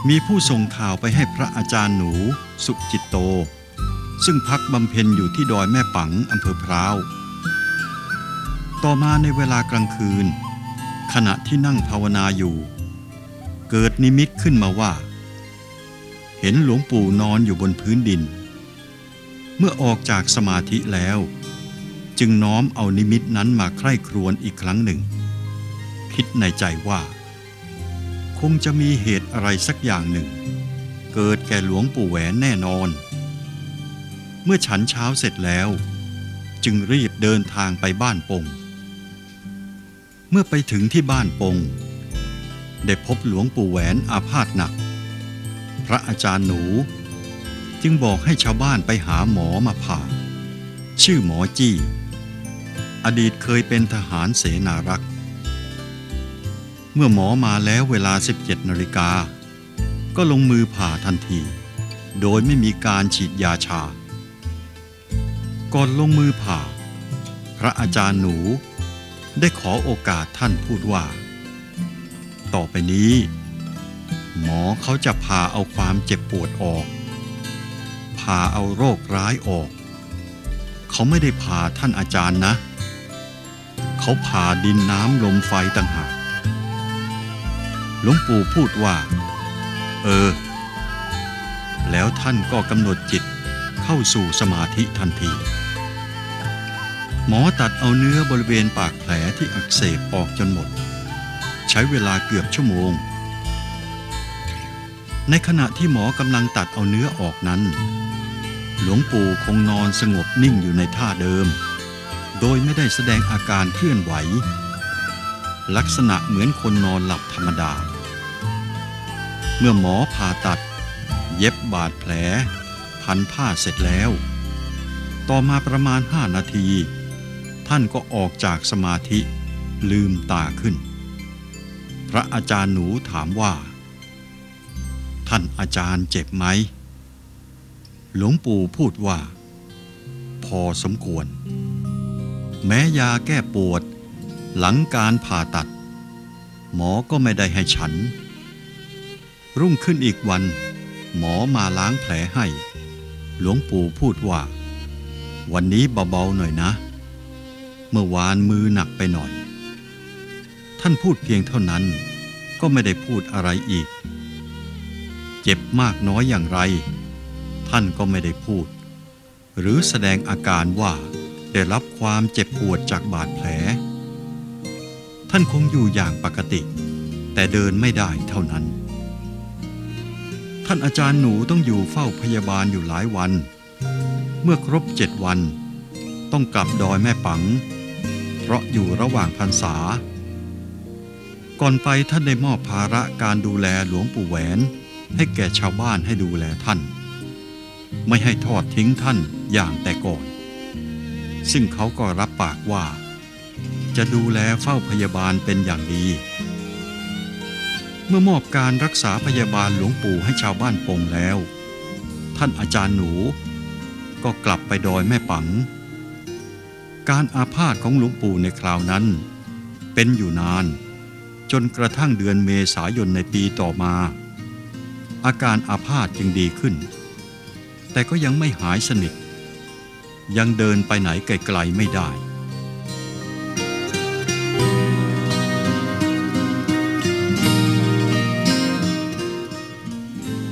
Speaker 1: มีผู้ส่งข่าวไปให้พระอาจารย์หนู สุจิตโต ซึ่งพักบำเพ็ญอยู่ที่ดอยแม่ปังอำเภอพร้าว ต่อมาในเวลากลางคืน ขณะที่นั่งภาวนาอยู่ เกิดนิมิตขึ้นมาว่า เห็นหลวงปู่นอนอยู่บนพื้นดิน เมื่อออกจากสมาธิแล้ว จึงน้อมเอานิมิตนั้นมาใคร่ครวญอีกครั้งหนึ่ง คิดในใจว่า คงจะมีเหตุอะไรสักอย่างหนึ่ง เกิดแก่หลวงปู่แหวนแน่นอน มื่อฉันเช้าเสร็จแล้ว จึงรีบเดินทางไปบ้านปง เมื่อไปถึงที่บ้านปง ได้พบหลวงปู่แหวนอาพาธหนัก พระอาจารย์หนู จึงบอกให้ชาวบ้านไปหาหมอมาผ่า ชื่อหมอจี้ อดีตเคยเป็นทหารเสนารักษ์เมื่อหมอมาแล้วเวลา 17นาฬิกา ก็ลงมือผ่าทันที โดยไม่มีการฉีดยาชา ก่อนลงมือผ่า พระอาจารย์หนูได้ขอโอกาสท่านพูดว่า ต่อไปนี้ หมอเขาจะพาเอาความเจ็บปวดออกพาเอาโรคร้ายออก เขาไม่ได้พาท่านอาจารย์นะ เขาพาดินน้ำลมไฟต่างหากหลวงปู่พูดว่า เออ แล้วท่านก็กำหนดจิตเข้าสู่สมาธิทันที หมอตัดเอาเนื้อบริเวณปากแผลที่อักเสบออกจนหมด ใช้เวลาเกือบชั่วโมง ในขณะที่หมอกำลังตัดเอาเนื้อออกนั้น หลวงปู่คงนอนสงบนิ่งอยู่ในท่าเดิม โดยไม่ได้แสดงอาการเคลื่อนไหว ลักษณะเหมือนคนนอนหลับธรรมดา เมื่อหมอผ่าตัด เย็บบาดแผล พันผ้าเสร็จแล้ว ต่อมาประมาณห้านาที ท่านก็ออกจากสมาธิลืมตาขึ้น พระอาจารย์หนูถามว่า ท่านอาจารย์เจ็บไหม หลวงปู่พูดว่า พอสมควร แม้ยาแก้ปวด หลังการผ่าตัด หมอก็ไม่ได้ให้ฉัน รุ่งขึ้นอีกวัน หมอมาล้างแผลให้ หลวงปู่พูดว่า วันนี้เบาๆหน่อยนะ เมื่อวานมือหนักไปหน่อย ท่านพูดเพียงเท่านั้น ก็ไม่ได้พูดอะไรอีก เจ็บมากน้อยอย่างไร ท่านก็ไม่ได้พูด หรือแสดงอาการว่าได้รับความเจ็บปวดจากบาดแผล ท่านคงอยู่อย่างปกติ แต่เดินไม่ได้เท่านั้น ท่านอาจารย์หนูต้องอยู่เฝ้าพยาบาลอยู่หลายวัน เมื่อครบเจ็ดวัน ต้องกลับดอยแม่ปัง ราะอยู่ระหว่างพรรษา ก่อนไปท่านได้มอบภาระการดูแลหลวงปู่แหวน ให้แก่ชาวบ้านให้ดูแลท่าน ไม่ให้ทอดทิ้งท่านอย่างแต่ก่อน ซึ่งเขาก็รับปากว่า จะดูแลเฝ้าพยาบาลเป็นอย่างดี เมื่อมอบการรักษาพยาบาลหลวงปู่ให้ชาวบ้านปงแล้ว ท่านอาจารย์หนูก็กลับไปดอยแม่ปัง การอาพาธของหลวงปู่ในคราวนั้น เป็นอยู่นาน จนกระทั่งเดือนเมษายนในปีต่อมา อาการอาพาธจึงดีขึ้น แต่ก็ยังไม่หายสนิท ยังเดินไปไหนไกลๆไม่ได้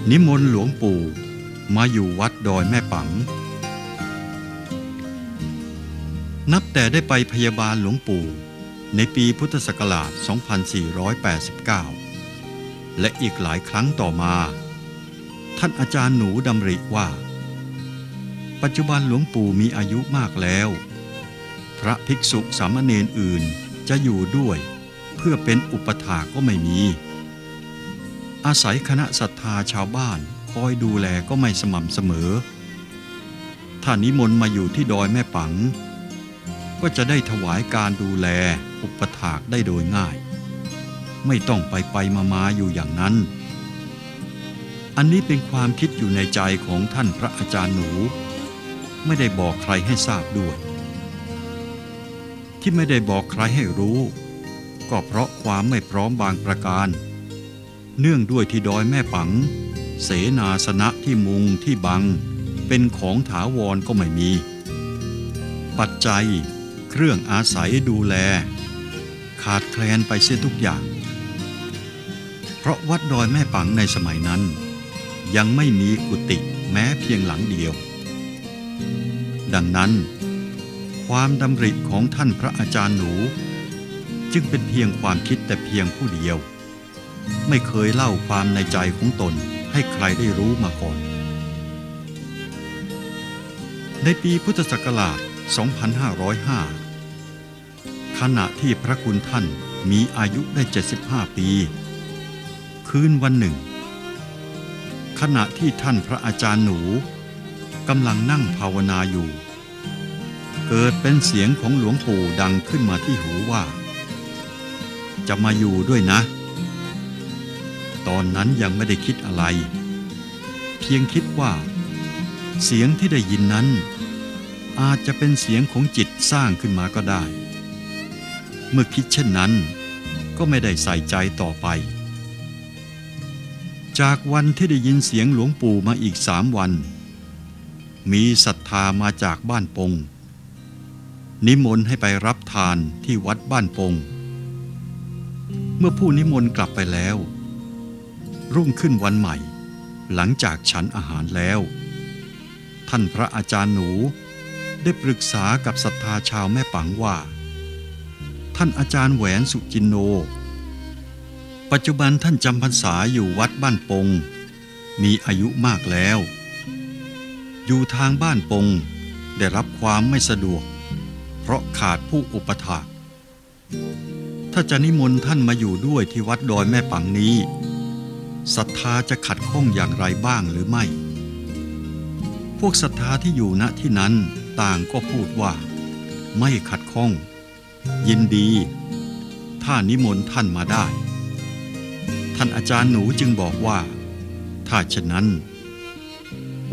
Speaker 1: นิมนต์หลวงปู่มาอยู่วัดดอยแม่ปัง นับแต่ได้ไปพยาบาลหลวงปู่ ในปีพุทธศักราช 2489 และอีกหลายครั้งต่อมา ท่านอาจารย์หนูดำริว่า ปัจจุบันหลวงปู่มีอายุมากแล้ว พระภิกษุสามเณรอื่นจะอยู่ด้วย เพื่อเป็นอุปถาก็ไม่มี อาศัยคณะศรัทธาชาวบ้านคอยดูแลก็ไม่สม่ำเสมอถ้านิมนต์มาอยู่ที่ดอยแม่ปัง ก็จะได้ถวายการดูแลอุปถากได้โดยง่าย ไม่ต้องไปไปมามาอยู่อย่างนั้น อันนี้เป็นความคิดอยู่ในใจของท่านพระอาจารย์หนู ไม่ได้บอกใครให้ทราบด้วย ที่ไม่ได้บอกใครให้รู้ ก็เพราะความไม่พร้อมบางประการ เนื่องด้วยที่ดอยแม่ปัง เสนาสนะที่มุงที่บัง เป็นของถาวรก็ไม่มี ปัจจัย เครื่องอาศัยดูแล ขาดแคลนไปเสียทุกอย่าง เพราะวัดดอยแม่ปังในสมัยนั้น ยังไม่มีกุฏิแม้เพียงหลังเดียว ดังนั้น ความดำริของท่านพระอาจารย์หนู จึงเป็นเพียงความคิดแต่เพียงผู้เดียว ไม่เคยเล่าความในใจของตนให้ใครได้รู้มาก่อน ในปีพุทธศักราช 2505 ขณะที่พระคุณท่านมีอายุได้ 75 ปี คืนวันหนึ่ง ขณะที่ท่านพระอาจารย์หนูกำลังนั่งภาวนาอยู่ เกิดเป็นเสียงของหลวงปู่ดังขึ้นมาที่หูว่า จะมาอยู่ด้วยนะ ตอนนั้นยังไม่ได้คิดอะไร เพียงคิดว่า เสียงที่ได้ยินนั้น อาจจะเป็นเสียงของจิตสร้างขึ้นมาก็ได้ เมื่อคิดเช่นนั้น ก็ไม่ได้ใส่ใจต่อไป จากวันที่ได้ยินเสียงหลวงปู่มาอีกสามวัน มีศรัทธามาจากบ้านปง นิมนต์ให้ไปรับทานที่วัดบ้านปง เมื่อผู้นิมนต์กลับไปแล้ว รุ่งขึ้นวันใหม่ หลังจากฉันอาหารแล้ว ท่านพระอาจารย์หนู ได้ปรึกษากับศรัทธาชาวแม่ปังว่า ท่านอาจารย์แหวนสุจินโน ปัจจุบันท่านจำพรรษาอยู่วัดบ้านปง มีอายุมากแล้ว อยู่ทางบ้านปงได้รับความไม่สะดวก เพราะขาดผู้อุปถากถ้าจะนิมนต์ท่านมาอยู่ด้วยที่วัดดอยแม่ปังนี้ศรัทธาจะขัดข้องอย่างไรบ้างหรือไม่ พวกศรัทธาที่อยู่ณที่นั้น ต่างก็พูดว่า ไม่ขัดข้อง ยินดี ถ้านิมนต์ท่านมาได้ ท่านอาจารย์หนูจึงบอกว่า ถ้าเช่นนั้น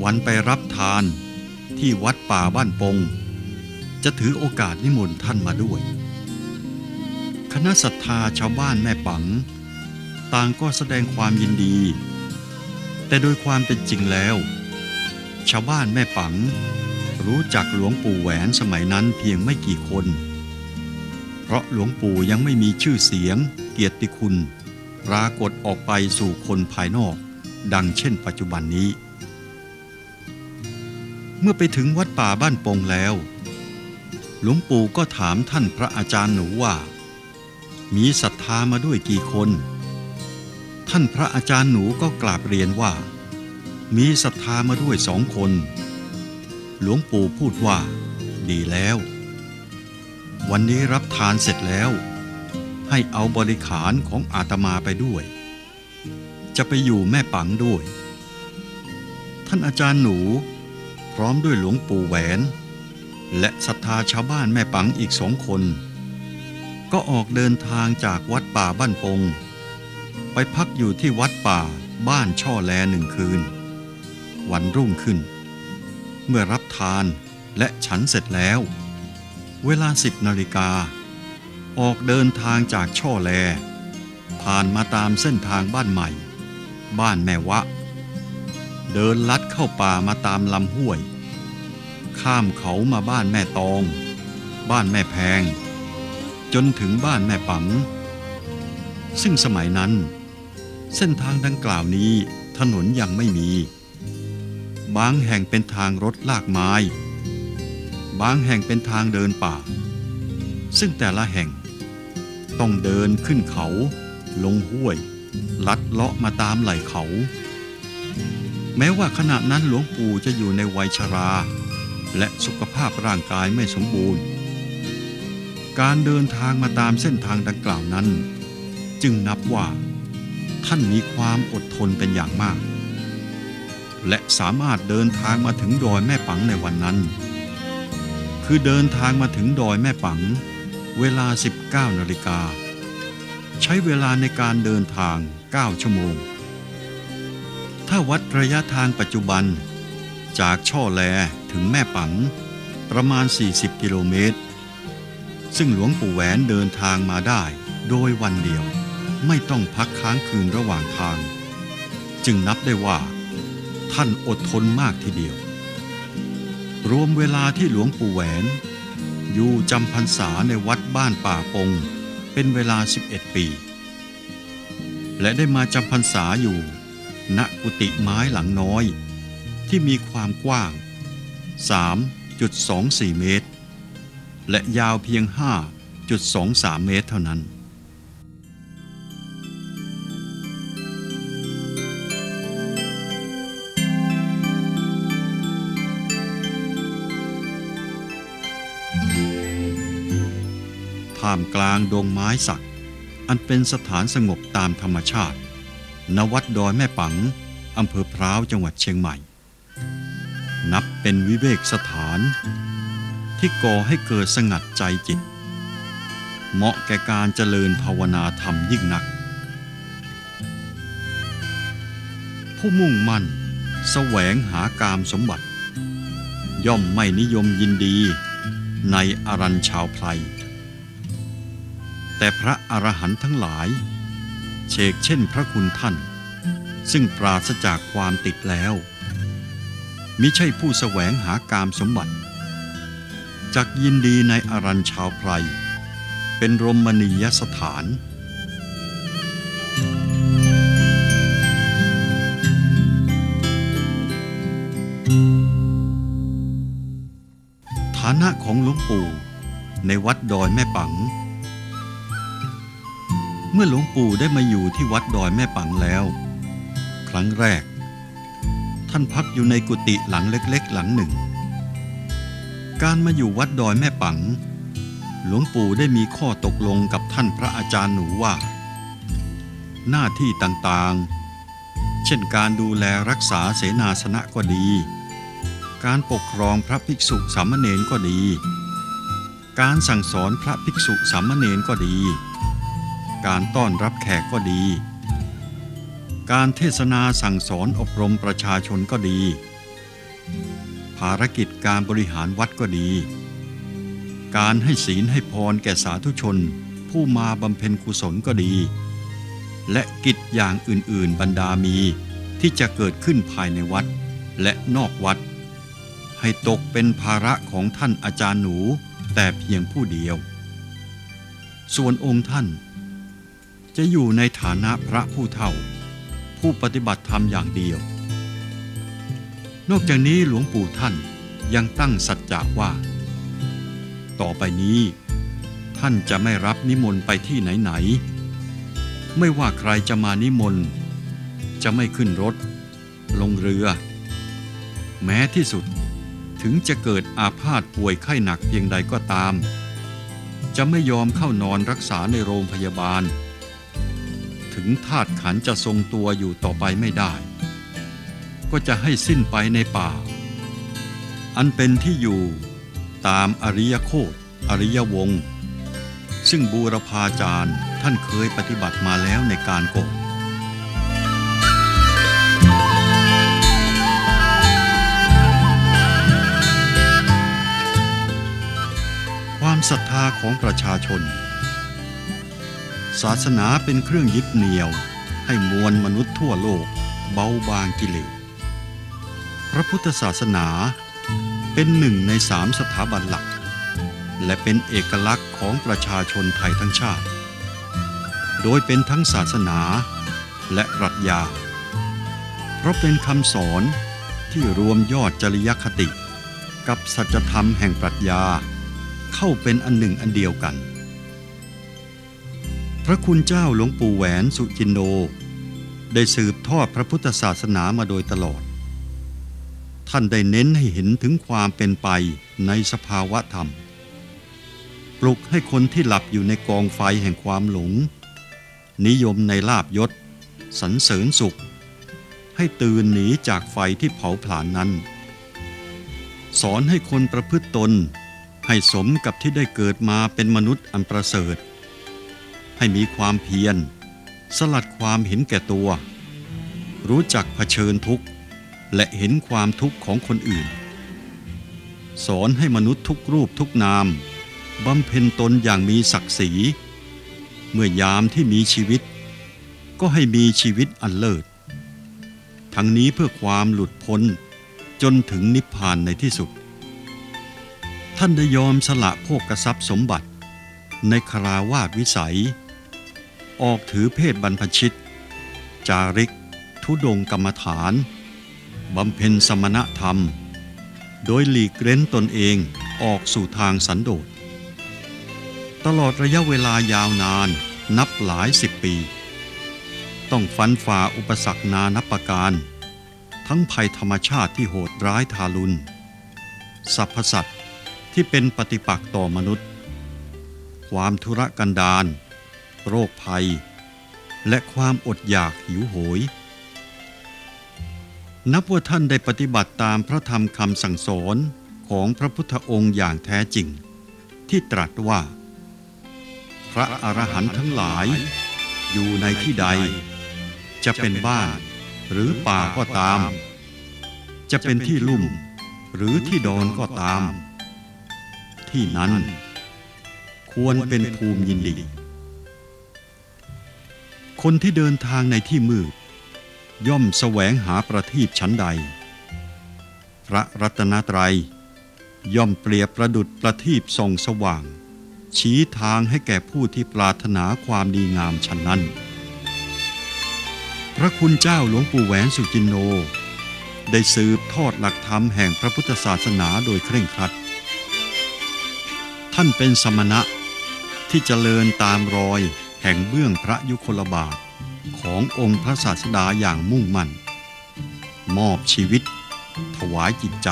Speaker 1: วันไปรับทานที่วัดป่าบ้านปง จะถือโอกาสนิมนต์ท่านมาด้วย คณะศรัทธาชาวบ้านแม่ปัง ต่างก็แสดงความยินดี แต่โดยความเป็นจริงแล้ว ชาวบ้านแม่ปัง รู้จักหลวงปู่แหวนสมัยนั้นเพียงไม่กี่คน เพราะหลวงปู่ยังไม่มีชื่อเสียง เกียรติคุณ ปรากฏออกไปสู่คนภายนอก ดังเช่นปัจจุบันนี้ เมื่อไปถึงวัดป่าบ้านปงแล้ว หลวงปู่ก็ถามท่านพระอาจารย์หนูว่า มีศรัทธามาด้วยกี่คน ท่านพระอาจารย์หนูก็กราบเรียนว่า มีศรัทธามาด้วยสองคน หลวงปู่พูดว่า ดีแล้ว วันนี้รับทานเสร็จแล้ว ให้เอาบริขารของอาตมาไปด้วย จะไปอยู่แม่ปังด้วย ท่านอาจารย์หนู พร้อมด้วยหลวงปู่แหวน และศรัทธาชาวบ้านแม่ปังอีกสองคน ก็ออกเดินทางจากวัดป่าบ้านปง ไปพักอยู่ที่วัดป่าบ้านช่อแลหนึ่งคืน วันรุ่งขึ้น เมื่อรับทานและฉันเสร็จแล้ว เวลาสิบนาฬิกา ออกเดินทางจากช่อแล ผ่านมาตามเส้นทางบ้านใหม่ บ้านแม่วะ เดินลัดเข้าป่ามาตามลำห้วย ข้ามเขามาบ้านแม่ตอง บ้านแม่แพง จนถึงบ้านแม่ปัง ซึ่งสมัยนั้น เส้นทางดังกล่าวนี้ถนนยังไม่มี บางแห่งเป็นทางรถลากไม้ บางแห่งเป็นทางเดินป่า ซึ่งแต่ละแห่ง ต้องเดินขึ้นเขา ลงห้วย ลัดเลาะมาตามไหล่เขา แม้ว่าขณะนั้นหลวงปู่จะอยู่ในวัยชรา และสุขภาพร่างกายไม่สมบูรณ์ การเดินทางมาตามเส้นทางดังกล่าวนั้น จึงนับว่า ท่านมีความอดทนเป็นอย่างมาก และสามารถเดินทางมาถึงดอยแม่ปังในวันนั้น คือเดินทางมาถึงดอยแม่ปัง เวลา 19นาฬิกา ใช้เวลาในการเดินทาง 9 ชั่วโมง ถ้าวัดระยะทางปัจจุบัน จากช่อแลถึงแม่ปัง ประมาณ 40 กิโลเมตร ซึ่งหลวงปู่แหวนเดินทางมาได้โดยวันเดียว ไม่ต้องพักค้างคืนระหว่างทาง จึงนับได้ว่า ท่านอดทนมากทีเดียว รวมเวลาที่หลวงปู่แหวน อยู่จำพรรษาในวัดบ้านป่าปง เป็นเวลา 11 ปี และได้มาจำพรรษาอยู่ ณกุฏิไม้หลังน้อย ที่มีความกว้าง 3.24 เมตร และยาวเพียง 5.23 เมตรเท่านั้น ท่ามกลางดงไม้สัก อันเป็นสถานสงบตามธรรมชาติ ณ วัดดอยแม่ปัง อำเภอพร้าวจังหวัดเชียงใหม่ นับเป็นวิเวกสถาน ที่ก่อให้เกิดสงัดใจจิต เหมาะแก่การเจริญภาวนาธรรมยิ่งนัก ผู้มุ่งมั่นแสวงหากามสมบัติ ย่อมไม่นิยมยินดีในอรันชาวไพร แต่พระอรหันต์ทั้งหลาย เชกเช่นพระคุณท่าน ซึ่งปราศจากความติดแล้วมิใช่ผู้แสวงหากามสมบัติจากยินดีในอรันชาวไพร เป็นรมณียสถาน ฐานะของหลวงปู่ในวัดดอยแม่ปัง เมื่อหลวงปู่ได้มาอยู่ที่วัดดอยแม่ปังแล้ว ครั้งแรก ท่านพักอยู่ในกุฏิหลังเล็กๆ หลังหนึ่ง การมาอยู่วัดดอยแม่ปัง หลวงปู่ได้มีข้อตกลงกับท่านพระอาจารย์หนูว่า หน้าที่ต่างๆ เช่นการดูแลรักษาเสนาสนะก็ดี การปกครองพระภิกษุสามเณรก็ดี การสั่งสอนพระภิกษุสามเณรก็ดี การต้อนรับแขกก็ดี การเทศนาสั่งสอนอบรมประชาชนก็ดี ภารกิจการบริหารวัดก็ดี การให้ศีลให้พรแก่สาธุชน ผู้มาบำเพ็ญกุศลก็ดี และกิจอย่างอื่นๆบรรดามีที่จะเกิดขึ้นภายในวัดและนอกวัด ให้ตกเป็นภาระของท่านอาจารย์หนูแต่เพียงผู้เดียว ส่วนองค์ท่าน จะอยู่ในฐานะพระผู้เฒ่า ผู้ปฏิบัติธรรมอย่างเดียว นอกจากนี้หลวงปู่ท่านยังตั้งสัจจะว่า ต่อไปนี้ ท่านจะไม่รับนิมนต์ไปที่ไหนๆไม่ว่าใครจะมานิมนต์จะไม่ขึ้นรถ ลงเรือ แม้ที่สุดถึงจะเกิดอาพาธป่วยไข้หนักเพียงใดก็ตาม จะไม่ยอมเข้านอนรักษาในโรงพยาบาล ถึงธาตุขันจะทรงตัวอยู่ต่อไปไม่ได้ ก็จะให้สิ้นไปในป่า อันเป็นที่อยู่ตามอริยโคตอริยวง ซึ่งบูรพาจารย์ท่านเคยปฏิบัติมาแล้วในการก่อนความศรัทธาของประชาชน ศาสนาเป็นเครื่องยึดเหนี่ยว ให้มวลมนุษย์ทั่วโลก เบาบางกิเลส พระพุทธศาสนาเป็นหนึ่งในสามสถาบันหลัก และเป็นเอกลักษณ์ของประชาชนไทยทั้งชาติ โดยเป็นทั้งศาสนาและปรัชญา เพราะเป็นคำสอนที่รวมยอดจริยคติ กับสัจธรรมแห่งปรัชญา เข้าเป็นอันหนึ่งอันเดียวกัน พระคุณเจ้าหลวงปู่แหวนสุจินโดได้สืบทอดพระพุทธศาสนามาโดยตลอด ท่านได้เน้นให้เห็นถึงความเป็นไปในสภาวะธรรม ปลุกให้คนที่หลับอยู่ในกองไฟแห่งความหลง นิยมในลาบยศสรรเสริญสุข ให้ตื่นหนีจากไฟที่เผาผลาญนั้น สอนให้คนประพฤติตนให้สมกับที่ได้เกิดมาเป็นมนุษย์อันประเสริฐ ให้มีความเพียร สลัดความเห็นแก่ตัว รู้จักเผชิญทุกข์ และเห็นความทุกข์ของคนอื่น สอนให้มนุษย์ทุกรูปทุกนามบำเพ็ญตนอย่างมีศักดิ์ศรี เมื่อยามที่มีชีวิต ก็ให้มีชีวิตอันเลิศ ทั้งนี้เพื่อความหลุดพ้นจนถึงนิพพานในที่สุด ท่านได้ยอมสละโภกทรัพย์สมบัติ ในคราวาสวิสัย ออกถือเพศบรรพชิต จาริก ทุดงกรรมฐาน บำเพ็ญสมณธรรม โดยหลีกเล้นตนเองออกสู่ทางสันโดษ ตลอดระยะเวลายาวนานนับหลายสิบปี ต้องฟันฝ่าอุปสรรคนานับประการ ทั้งภัยธรรมชาติที่โหดร้ายทารุณสรรพสัตว์ที่เป็นปฏิปักษ์ต่อมนุษย์ ความทุรกันดาร โรคภัย และความอดอยากหิวโหย นับว่าท่านได้ปฏิบัติตามพระธรรมคำสั่งสอนของพระพุทธองค์อย่างแท้จริง ที่ตรัสว่า พระอรหันต์ทั้งหลาย อยู่ในที่ใด จะเป็นบ้านหรือป่าก็ตาม จะเป็นที่ลุ่มหรือที่ดอนก็ตาม ที่นั้นควรเป็นภูมิยินดี คนที่เดินทางในที่มืด ย่อมแสวงหาประทีปชั้นใด พระรัตนตรัย ย่อมเปรียบประดุดประทีปส่องสว่าง ชี้ทางให้แก่ผู้ที่ปรารถนาความดีงามชั้นนั้น พระคุณเจ้าหลวงปู่แหวนสุจินโน ได้สืบทอดหลักธรรมแห่งพระพุทธศาสนาโดยเคร่งครัด ท่านเป็นสมณะที่เจริญตามรอย แห่งเบื้องพระยุคลบาทขององค์พระศาสดาอย่างมุ่งมั่น มอบชีวิต ถวายจิตใจ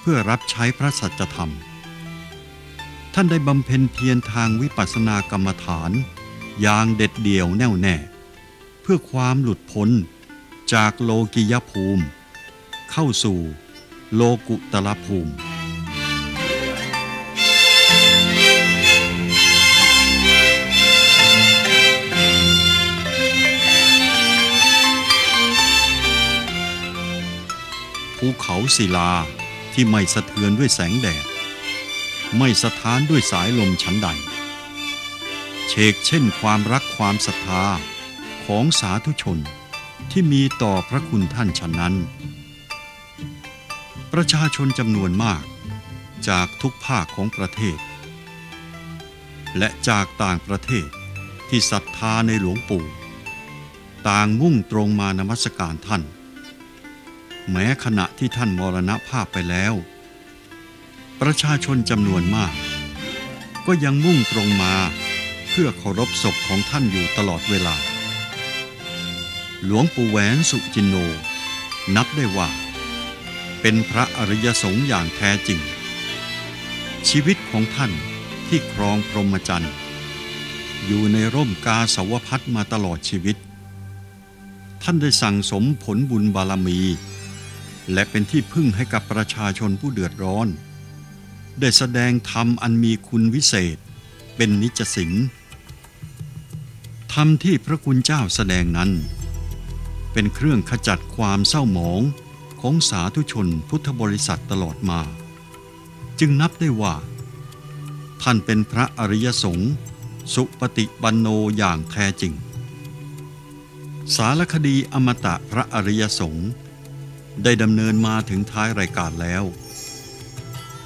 Speaker 1: เพื่อรับใช้พระสัจธรรม ท่านได้บำเพ็ญเพียรทางวิปัสสนากรรมฐาน อย่างเด็ดเดี่ยวแน่วแน่ เพื่อความหลุดพ้นจากโลกิยภูมิ เข้าสู่โลกุตละภูมิ ภูเขาศิลาที่ไม่สะเทือนด้วยแสงแดด ไม่สะท้านด้วยสายลมชั้นใด เชกเช่นความรักความศรัทธาของสาธุชนที่มีต่อพระคุณท่านฉันนั้น ประชาชนจำนวนมากจากทุกภาคของประเทศ และจากต่างประเทศที่ศรัทธาในหลวงปู่ ต่างมุ่งตรงมานมัสการท่าน แม้ขณะที่ท่านมรณภาพไปแล้ว ประชาชนจำนวนมาก ก็ยังมุ่งตรงมาเพื่อเคารพศพของท่านอยู่ตลอดเวลา หลวงปู่แหวนสุจินโน นับได้ว่า เป็นพระอริยสงฆ์อย่างแท้จริง ชีวิตของท่านที่ครองพรหมจรรย์ อยู่ในร่มกาสาวพัดมาตลอดชีวิต ท่านได้สั่งสมผลบุญบารมี และเป็นที่พึ่งให้กับประชาชนผู้เดือดร้อน ได้แสดงธรรมอันมีคุณวิเศษ เป็นนิจสิงธรรมที่พระคุณเจ้าแสดงนั้น เป็นเครื่องขจัดความเศร้าหมองของสาธุชนพุทธบริษัทตลอดมา จึงนับได้ว่า ท่านเป็นพระอริยสงฆ์สุปฏิปันโนอย่างแท้จริง สารคดีอมตะพระอริยสงฆ์ ได้ดำเนินมาถึงท้ายรายการแล้ว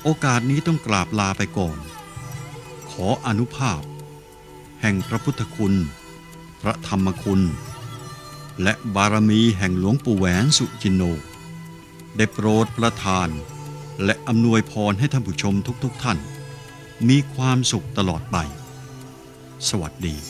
Speaker 1: โอกาสนี้ต้องกราบลาไปก่อน ขออนุภาพ แห่งพระพุทธคุณ พระธรรมคุณ และบารมีแห่งหลวงปู่แหวนสุจินโน ได้โปรดประทาน และอำนวยพรให้ท่านผู้ชมทุกๆทท่าน มีความสุขตลอดไป สวัสดี